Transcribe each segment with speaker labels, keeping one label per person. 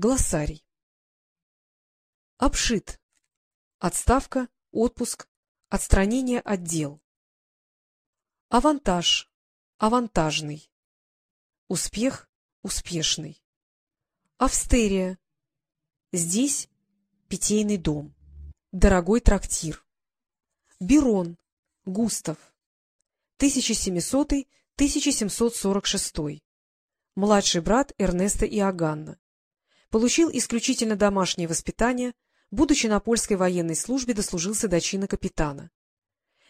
Speaker 1: Глоссарий. Обшит. Отставка, отпуск, отстранение от дел. Авантаж. Авантажный. Успех. Успешный. Австерия. Здесь питейный дом. Дорогой трактир. Берон. Густав. 1700-1746. Младший брат Эрнеста Иоганна. Получил исключительно домашнее воспитание, будучи на польской военной службе, дослужился до чина капитана.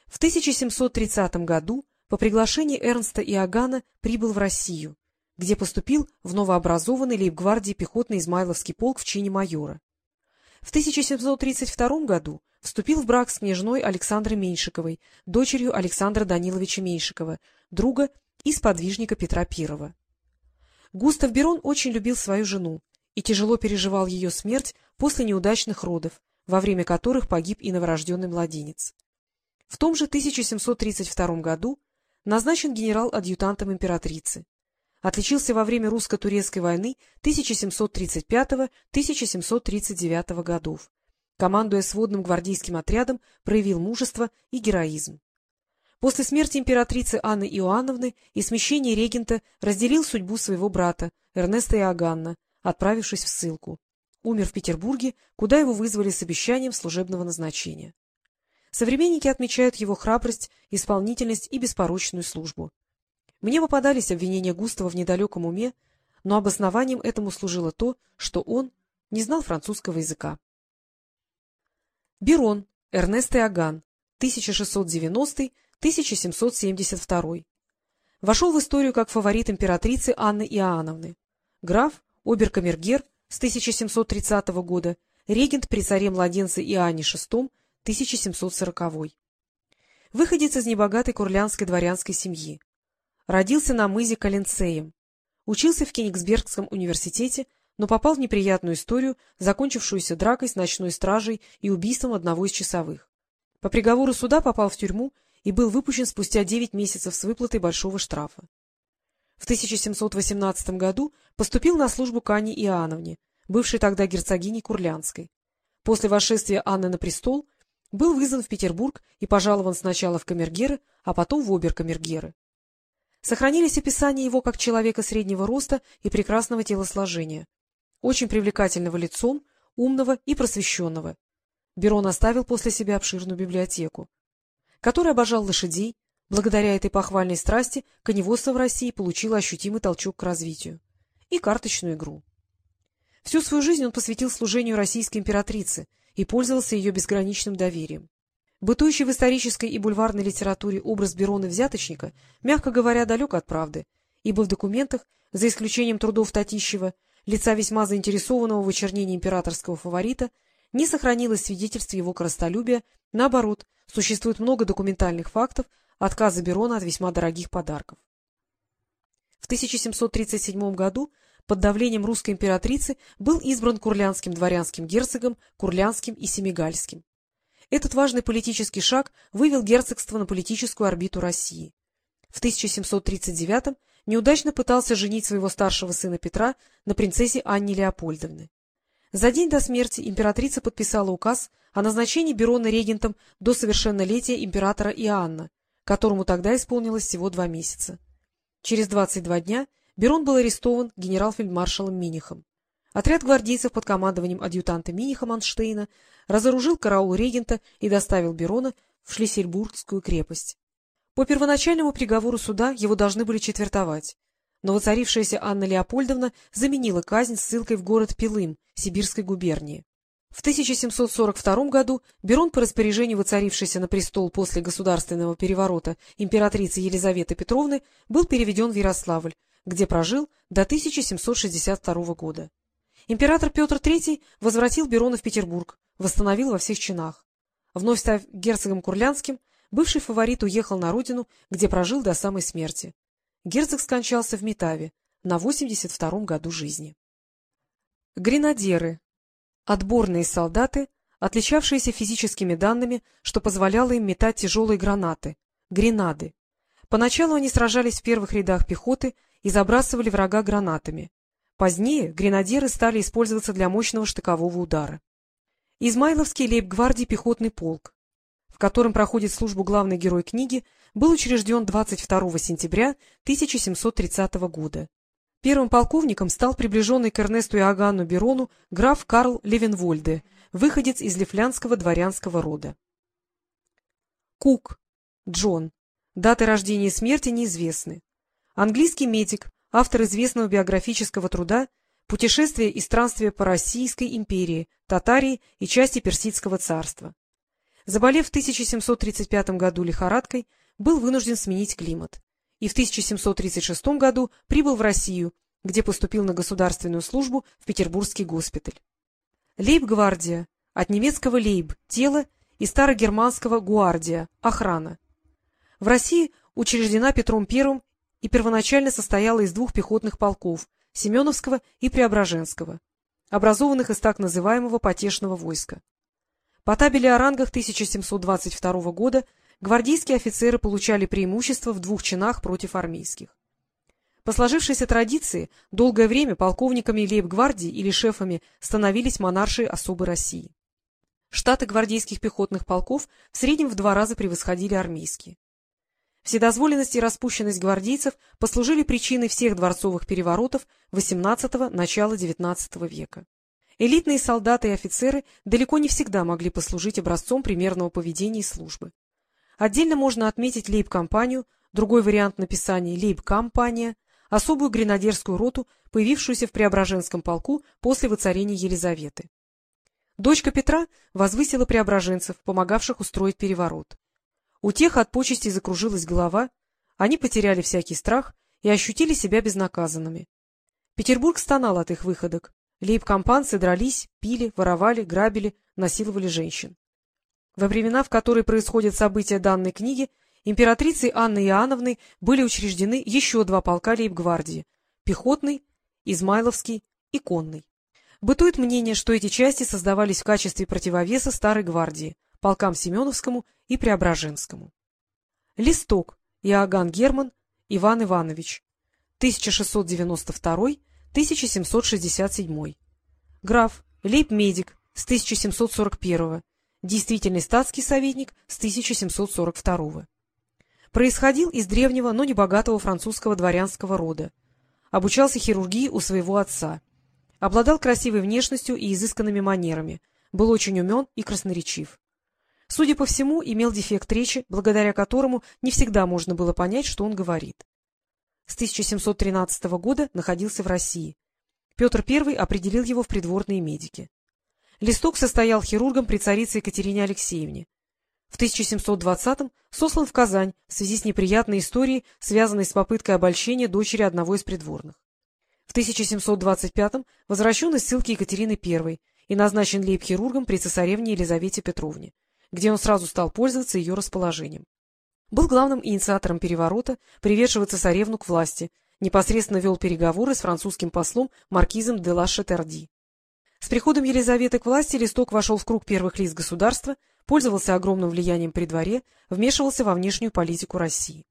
Speaker 1: В 1730 году по приглашению Эрнста Иоганна прибыл в Россию, где поступил в новообразованный лейбгвардии пехотный Измайловский полк в чине майора. В 1732 году вступил в брак с княжной Александрой Меньшиковой, дочерью Александра Даниловича Меньшикова, друга и сподвижника Петра I. Густав Берон очень любил свою жену и тяжело переживал ее смерть после неудачных родов, во время которых погиб и новорожденный младенец. В том же 1732 году назначен генерал-адъютантом императрицы. Отличился во время русско-турецкой войны 1735-1739 годов. Командуя сводным гвардейским отрядом, проявил мужество и героизм. После смерти императрицы Анны Иоанновны и смещения регента разделил судьбу своего брата, Эрнеста Иоганна, отправившись в ссылку. Умер в Петербурге, куда его вызвали с обещанием служебного назначения. Современники отмечают его храбрость, исполнительность и беспорочную службу. Мне попадались обвинения Густава в недалеком уме, но обоснованием этому служило то, что он не знал французского языка. Берон, Эрнест Иоганн, 1690-1772. Вошел в историю как фаворит императрицы Анны Иоанновны. Граф, оберкамергер с 1730 года, регент при царе-младенце Иоанне VI 1740. Выходец из небогатой курлянской дворянской семьи. Родился на мызе Каленцеем. Учился в Кенигсбергском университете, но попал в неприятную историю, закончившуюся дракой с ночной стражей и убийством одного из часовых. По приговору суда попал в тюрьму и был выпущен спустя девять месяцев с выплатой большого штрафа. В 1718 году поступил на службу к Анне Иоанновне, бывшей тогда герцогиней Курлянской. После восшествия Анны на престол был вызван в Петербург и пожалован сначала в камергеры, а потом в оберкамергеры. Сохранились описания его как человека среднего роста и прекрасного телосложения, очень привлекательного лицом, умного и просвещенного. Берон оставил после себя обширную библиотеку, который обожал лошадей, благодаря этой похвальной страсти коневодство в России получило ощутимый толчок к развитию, и карточную игру. Всю свою жизнь он посвятил служению российской императрице и пользовался ее безграничным доверием. Бытующий в исторической и бульварной литературе образ Берона-взяточника, мягко говоря, далек от правды, ибо в документах, за исключением трудов Татищева, лица весьма заинтересованного в очернении императорского фаворита, не сохранилось свидетельств его коростолюбия, наоборот, существует много документальных фактов отказа Берона от весьма дорогих подарков. В 1737 году под давлением русской императрицы был избран курлянским дворянским герцогом, курлянским и семигальским. Этот важный политический шаг вывел герцогство на политическую орбиту России. В 1739 неудачно пытался женить своего старшего сына Петра на принцессе Анне Леопольдовне. За день до смерти императрица подписала указ о назначении Берона регентом до совершеннолетия императора Иоанна, которому тогда исполнилось всего два месяца. Через 22 дня Берон был арестован генерал-фельдмаршалом Минихом. Отряд гвардейцев под командованием адъютанта Миниха Манштейна разоружил караул регента и доставил Берона в Шлиссельбургскую крепость. По первоначальному приговору суда его должны были четвертовать, но воцарившаяся Анна Леопольдовна заменила казнь ссылкой в город Пилым Сибирской губернии. В 1742 году Берон по распоряжению воцарившейся на престол после государственного переворота императрицы Елизаветы Петровны был переведен в Ярославль, где прожил до 1762 года. Император Петр III возвратил Берона в Петербург, восстановил во всех чинах. Вновь став герцогом Курлянским, бывший фаворит уехал на родину, где прожил до самой смерти. Герцог скончался в Метаве на 82-м году жизни. Гренадеры. Отборные солдаты, отличавшиеся физическими данными, что позволяло им метать тяжелые гранаты, гренады. Поначалу они сражались в первых рядах пехоты и забрасывали врага гранатами. Позднее гренадеры стали использоваться для мощного штыкового удара. Измайловский лейб-гвардии пехотный полк, в котором проходит службу главный герой книги, был учрежден 22 сентября 1730 года. Первым полковником стал приближенный к Эрнесту Иоганну Берону граф Карл Левенвольде, выходец из лифлянского дворянского рода. Кук, Джон. Даты рождения и смерти неизвестны. Английский медик, автор известного биографического труда «Путешествие и странствие по Российской империи, Татарии и части Персидского царства». Заболев в 1735 году лихорадкой, был вынужден сменить климат и в 1736 году прибыл в Россию, где поступил на государственную службу в Петербургский госпиталь. Лейб-гвардия, от немецкого лейб – тело и старогерманского гуардия – охрана. В России учреждена Петром I и первоначально состояла из двух пехотных полков – Семеновского и Преображенского, образованных из так называемого потешного войска. По табели о рангах 1722 года гвардейские офицеры получали преимущество в двух чинах против армейских. По сложившейся традиции, долгое время полковниками лейб-гвардии или шефами становились монарши особой России. Штаты гвардейских пехотных полков в среднем в два раза превосходили армейские. Вседозволенность и распущенность гвардейцев послужили причиной всех дворцовых переворотов XVIII – начала XIX века. Элитные солдаты и офицеры далеко не всегда могли послужить образцом примерного поведения и службы. Отдельно можно отметить лейб-компанию, другой вариант написания лейб-компания, особую гренадерскую роту, появившуюся в Преображенском полку после воцарения Елизаветы. Дочка Петра возвысила преображенцев, помогавших устроить переворот. У тех от почести закружилась голова, они потеряли всякий страх и ощутили себя безнаказанными. Петербург стонал от их выходок. Лейб-компанцы дрались, пили, воровали, грабили, насиловали женщин. Во времена, в которые происходят события данной книги, императрицей Анной Иоанновной были учреждены еще два полка лейб-гвардии — пехотный, Измайловский и конный. Бытует мнение, что эти части создавались в качестве противовеса Старой гвардии, полкам Семеновскому и Преображенскому. Листок. Иоганн Герман. Иван Иванович. 1692-1767. Граф. Лейб-медик. С 1741 действительный статский советник с 1742 Происходил из древнего, но небогатого французского дворянского рода. Обучался хирургии у своего отца. Обладал красивой внешностью и изысканными манерами, был очень умен и красноречив. Судя по всему, имел дефект речи, благодаря которому не всегда можно было понять, что он говорит. С 1713 года находился в России. Петр I определил его в придворные медики. Листок состоял хирургом при царице Екатерине Алексеевне. В 1720-м сослан в Казань в связи с неприятной историей, связанной с попыткой обольщения дочери одного из придворных. В 1725-м возвращен из ссылки Екатерины I и назначен лейб-хирургом при цесаревне Елизавете Петровне, где он сразу стал пользоваться ее расположением. Был главным инициатором переворота, приведшего цесаревну к власти, непосредственно вел переговоры с французским послом маркизом де ла Шатерди. С приходом Елизаветы к власти Листок вошел в круг первых лиц государства, пользовался огромным влиянием при дворе, вмешивался во внешнюю политику России.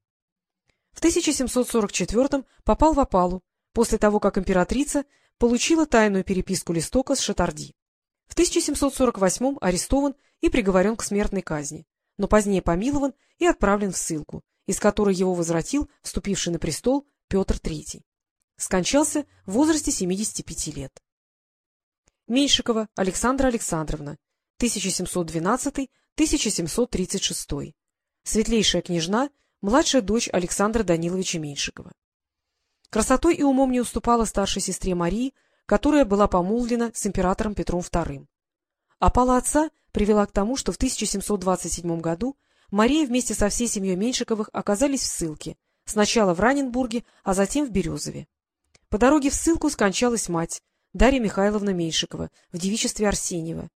Speaker 1: В 1744 попал в опалу, после того, как императрица получила тайную переписку Листока с Шатарди. В 1748 арестован и приговорен к смертной казни, но позднее помилован и отправлен в ссылку, из которой его возвратил вступивший на престол Петр III. Скончался в возрасте 75 лет. Меньшикова Александра Александровна, 1712-1736. Светлейшая княжна, младшая дочь Александра Даниловича Меньшикова. Красотой и умом не уступала старшей сестре Марии, которая была помолвлена с императором Петром II. Опала отца привела к тому, что в 1727 году Мария вместе со всей семьей Меньшиковых оказались в ссылке, сначала в Раненбурге, а затем в Березове. По дороге в ссылку скончалась мать, Дарья Михайловна Меньшикова в девичестве Арсеньева.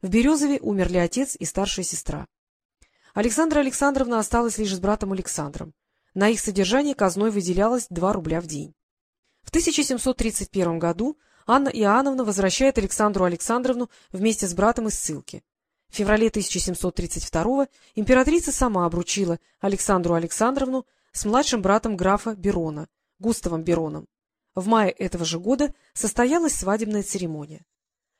Speaker 1: В Березове умерли отец и старшая сестра. Александра Александровна осталась лишь с братом Александром. На их содержание казной выделялось 2 рубля в день. В 1731 году Анна Иоанновна возвращает Александру Александровну вместе с братом из ссылки. В феврале 1732 императрица сама обручила Александру Александровну с младшим братом графа Берона, Густавом Бероном. В мае этого же года состоялась свадебная церемония.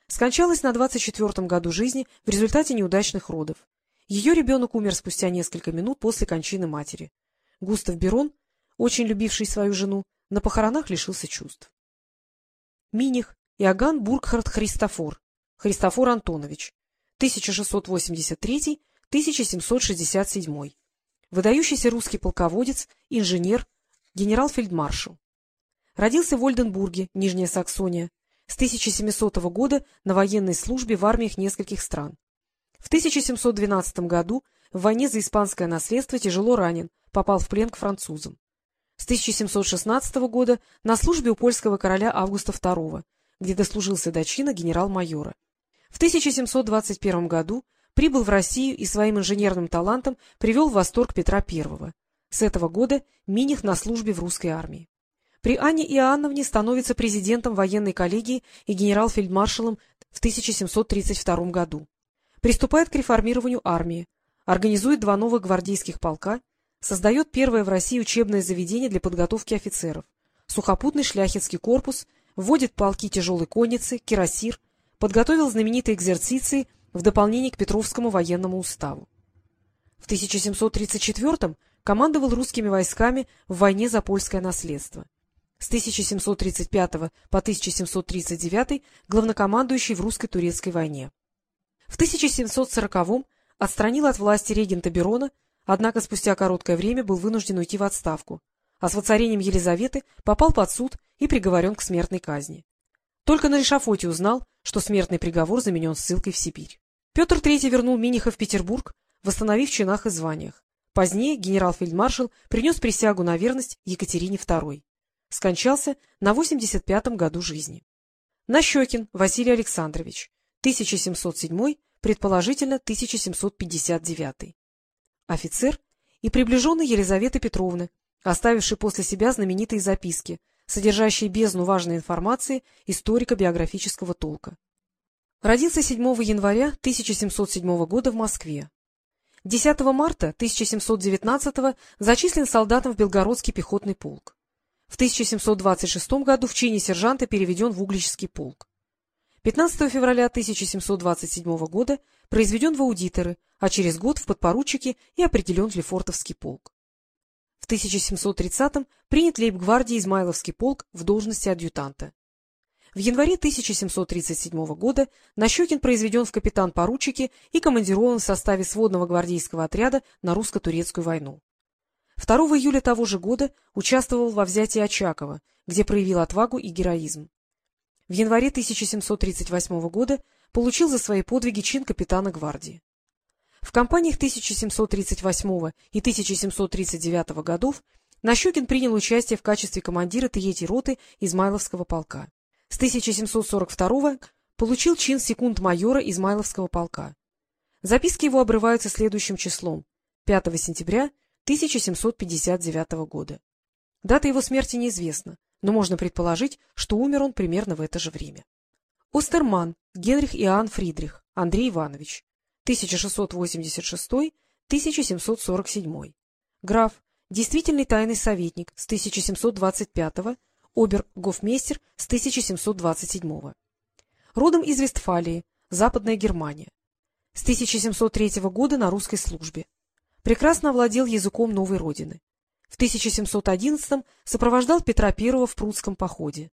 Speaker 1: Скончалась на 24-м году жизни в результате неудачных родов. Ее ребенок умер спустя несколько минут после кончины матери. Густав Берон, очень любивший свою жену, на похоронах лишился чувств. Миних Иоганн Бургхард Христофор, Христофор Антонович, 1683-1767. Выдающийся русский полководец, инженер, генерал-фельдмаршал. Родился в Ольденбурге, Нижняя Саксония, с 1700 года на военной службе в армиях нескольких стран. В 1712 году в войне за испанское наследство тяжело ранен, попал в плен к французам. С 1716 года на службе у польского короля Августа II, где дослужился до чина генерал-майора. В 1721 году прибыл в Россию и своим инженерным талантом привел в восторг Петра I. С этого года Миних на службе в русской армии. При Анне Иоанновне становится президентом военной коллегии и генерал-фельдмаршалом в 1732 году. Приступает к реформированию армии, организует два новых гвардейских полка, создает первое в России учебное заведение для подготовки офицеров, сухопутный шляхетский корпус, вводит полки тяжелой конницы, кирасир, подготовил знаменитые экзерциции в дополнение к Петровскому военному уставу. В 1734 командовал русскими войсками в войне за польское наследство. С 1735 по 1739 главнокомандующий в русско-турецкой войне. В 1740-м отстранил от власти регента Берона, однако спустя короткое время был вынужден уйти в отставку, а с воцарением Елизаветы попал под суд и приговорен к смертной казни. Только на эшафоте узнал, что смертный приговор заменен ссылкой в Сибирь. Петр III вернул Миниха в Петербург, восстановив чинах и званиях. Позднее генерал-фельдмаршал принес присягу на верность Екатерине II. Скончался на 85-м году жизни. Нащекин Василий Александрович, 1707, предположительно 1759. Офицер и приближенный Елизаветы Петровны, оставивший после себя знаменитые записки, содержащие бездну важной информации историко-биографического толка. Родился 7 января 1707 года в Москве. 10 марта 1719 зачислен солдатом в Белгородский пехотный полк. В 1726 году в чине сержанта переведен в Угличский полк. 15 февраля 1727 года произведен в аудиторы, а через год в подпоручики и определен в Лефортовский полк. В 1730-м принят лейб-гвардии Измайловский полк в должности адъютанта. В январе 1737 года Нащекин произведен в капитан-поручики и командирован в составе сводного гвардейского отряда на русско-турецкую войну. 2 июля того же года участвовал во взятии Очакова, где проявил отвагу и героизм. В январе 1738 года получил за свои подвиги чин капитана гвардии. В кампаниях 1738 и 1739 годов Нащекин принял участие в качестве командира 3-й роты Измайловского полка. С 1742 получил чин секунд-майора Измайловского полка. Записки его обрываются следующим числом — 5 сентября 1759 года. Дата его смерти неизвестна, но можно предположить, что умер он примерно в это же время. Остерман Генрих Иоанн Фридрих Андрей Иванович 1686-1747. Граф, действительный тайный советник с 1725 обер-гофмейстер с 1727 Родом из Вестфалии, Западная Германия. С 1703 года на русской службе прекрасно овладел языком новой родины. В 1711 сопровождал Петра I в прудском походе.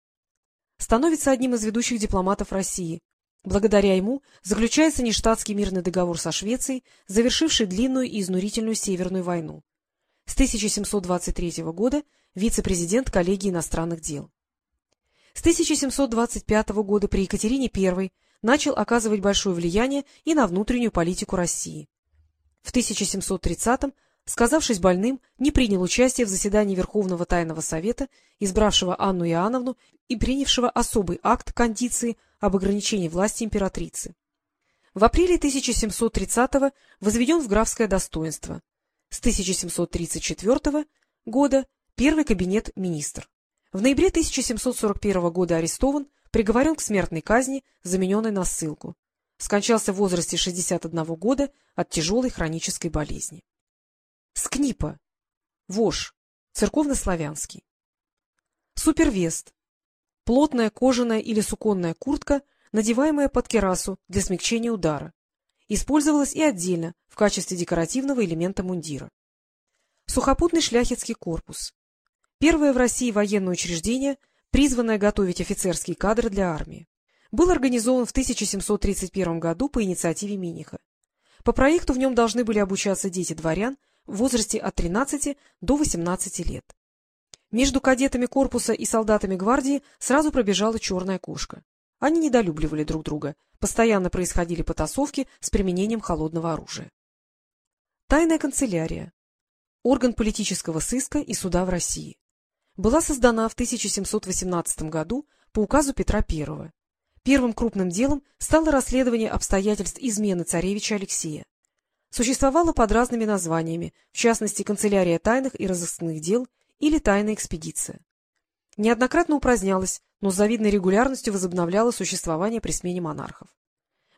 Speaker 1: Становится одним из ведущих дипломатов России. Благодаря ему заключается нештатский мирный договор со Швецией, завершивший длинную и изнурительную Северную войну. С 1723 года вице-президент коллегии иностранных дел. С 1725 года при Екатерине I начал оказывать большое влияние и на внутреннюю политику России. В 1730-м, сказавшись больным, не принял участие в заседании Верховного Тайного Совета, избравшего Анну Иоанновну и принявшего особый акт кондиции об ограничении власти императрицы. В апреле 1730-го возведен в графское достоинство. С 1734 года первый кабинет министр. В ноябре 1741 года арестован, приговорен к смертной казни, замененной на ссылку скончался в возрасте 61 года от тяжелой хронической болезни. Скнипа. Вож. Церковно-славянский. Супервест. плотная кожаная или суконная куртка, надеваемая под керасу для смягчения удара. Использовалась и отдельно в качестве декоративного элемента мундира. Сухопутный шляхетский корпус. Первое в России военное учреждение, призванное готовить офицерские кадры для армии. Был организован в 1731 году по инициативе Миниха. По проекту в нем должны были обучаться дети дворян в возрасте от 13 до 18 лет. Между кадетами корпуса и солдатами гвардии сразу пробежала черная кошка. Они недолюбливали друг друга, постоянно происходили потасовки с применением холодного оружия. Тайная канцелярия. Орган политического сыска и суда в России. Была создана в 1718 году по указу Петра I. Первым крупным делом стало расследование обстоятельств измены царевича Алексея. Существовало под разными названиями, в частности, канцелярия тайных и разыскных дел или тайная экспедиция. Неоднократно упразднялась, но с завидной регулярностью возобновляла существование при смене монархов.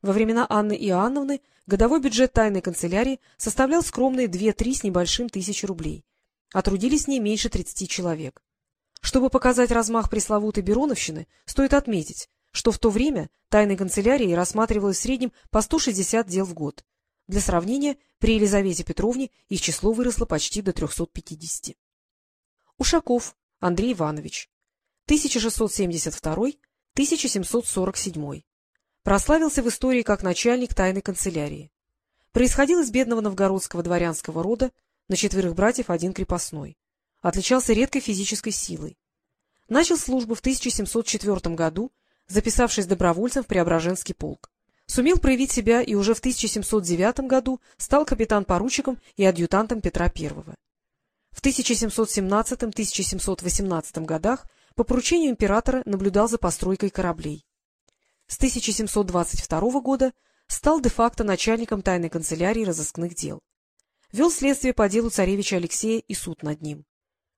Speaker 1: Во времена Анны Иоанновны годовой бюджет тайной канцелярии составлял скромные 2-3 с небольшим тысячи рублей, а трудились не меньше 30 человек. Чтобы показать размах пресловутой Бероновщины, стоит отметить, что в то время тайной канцелярией рассматривалось в среднем по 160 дел в год. Для сравнения, при Елизавете Петровне их число выросло почти до 350. Ушаков Андрей Иванович, 1672-1747. Прославился в истории как начальник тайной канцелярии. Происходил из бедного новгородского дворянского рода, на четверых братьев один крепостной. Отличался редкой физической силой. Начал службу в 1704 году, записавшись добровольцем в Преображенский полк. Сумел проявить себя и уже в 1709 году стал капитан-поручиком и адъютантом Петра I. В 1717-1718 годах по поручению императора наблюдал за постройкой кораблей. С 1722 года стал де-факто начальником тайной канцелярии разыскных дел. Вел следствие по делу царевича Алексея и суд над ним.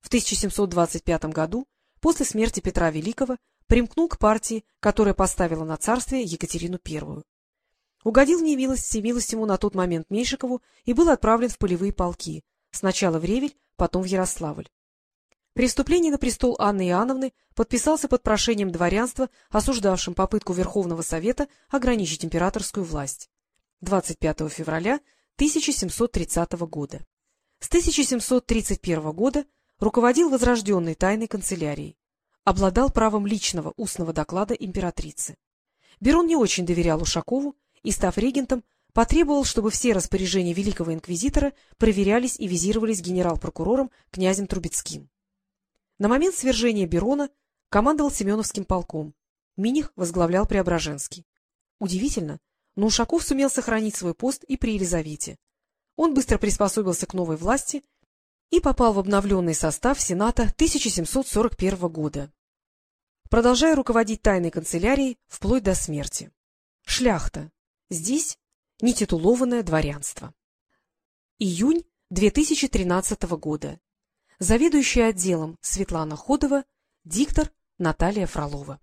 Speaker 1: В 1725 году, после смерти Петра Великого, примкнул к партии, которая поставила на царствие Екатерину I. Угодил в немилость всемилостивому на тот момент Меньшикову и был отправлен в полевые полки, сначала в Ревель, потом в Ярославль. При вступлении на престол Анны Иоанновны подписался под прошением дворянства, осуждавшим попытку Верховного Совета ограничить императорскую власть. 25 февраля 1730 года. С 1731 года руководил возрожденной тайной канцелярией. Обладал правом личного устного доклада императрицы. Берон не очень доверял Ушакову и, став регентом, потребовал, чтобы все распоряжения великого инквизитора проверялись и визировались генерал-прокурором князем Трубецким. На момент свержения Берона командовал Семеновским полком, Миних возглавлял Преображенский. Удивительно, но Ушаков сумел сохранить свой пост и при Елизавете. Он быстро приспособился к новой власти и попал в обновленный состав Сената 1741 года, продолжая руководить тайной канцелярией вплоть до смерти. Шляхта. Здесь Нетитулованное дворянство. Июнь 2013 года. Заведующая отделом Светлана Ходова, диктор Наталья Фролова.